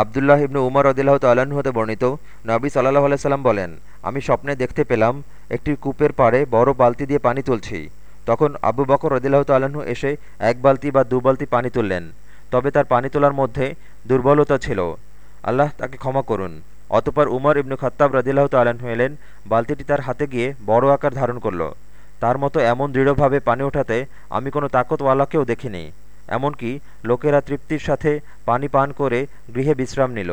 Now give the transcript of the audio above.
আবদুল্লাহ ইবনু উমর রদিল্লাহ তাল্লাহ্ন হতে বর্ণিত, নবী সাল্লাহ আলাইসাল্লাম বলেন, আমি স্বপ্নে দেখতে পেলাম একটি কূপের পাড়ে বড় বালতি দিয়ে পানি তুলছি। তখন আবু বকর রদিল্লাহ তাল্লাহ্ন এসে এক বালতি বা দু বালতি পানি তুললেন। তবে তার পানি তোলার মধ্যে দুর্বলতা ছিল। আল্লাহ তাকে ক্ষমা করুন। অতপর উমর ইবনু খত্তাব রদিল্লাহ তাল্লাহ্ন এলেন, বালতিটি তার হাতে গিয়ে বড় আকার ধারণ করল। তার মতো এমন দৃঢ়ভাবে পানি ওঠাতে আমি কোনো তাকতওয়ালাকেও দেখিনি। এমনকি লোকেরা তৃপ্তির সাথে পানি পান করে গৃহে বিশ্রাম নিল।